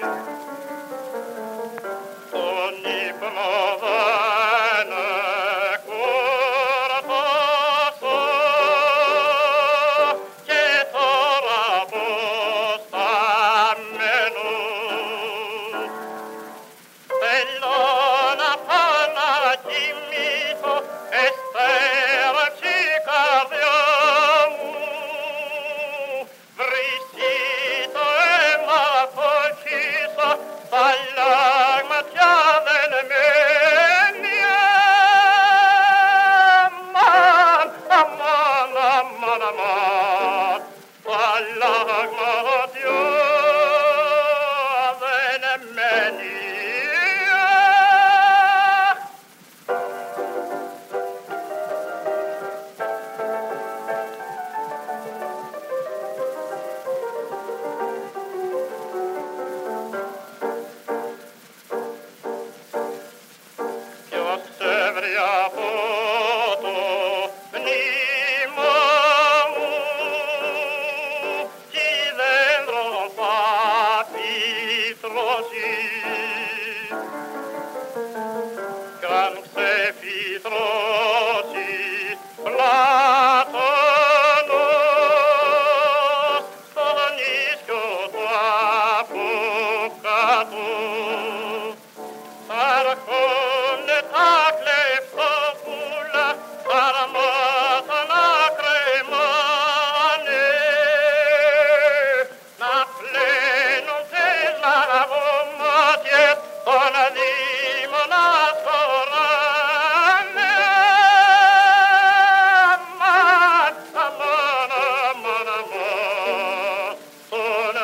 Bye. Love. Rosy.